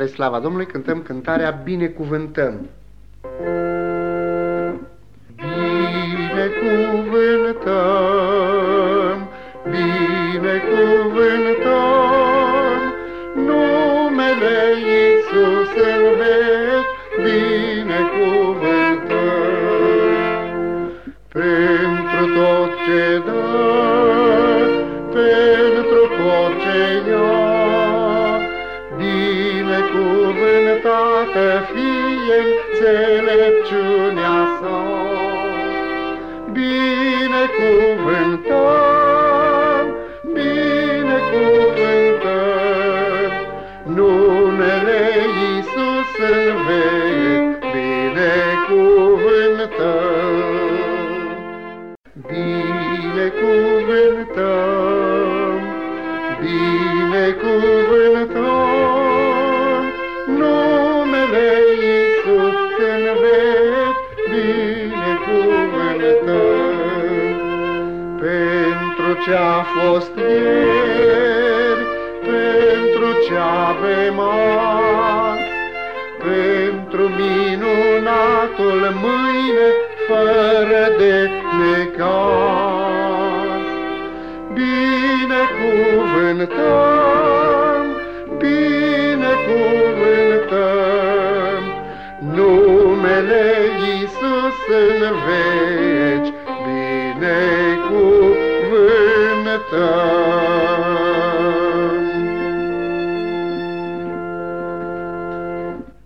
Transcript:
Spre slava Domnului cântăm cântarea Binecuvântăm. Binecuvântăm, binecuvântăm numele Iisus în veci, binecuvântăm pentru tot ce dă, pentru tot ce ia, binecuvântată fie înțelepciunea sa. Binecuvântăm, binecuvântăm, numele Iisus în veci, binecuvântăm, binecuvântăm, binecuvântăm, binecuvântăm ce-a fost ieri, pentru ce avem azi, pentru minunatul mâine fără de necaz. Binecuvântăm, binecuvântăm numele Iisus în veci, binecuvântăm.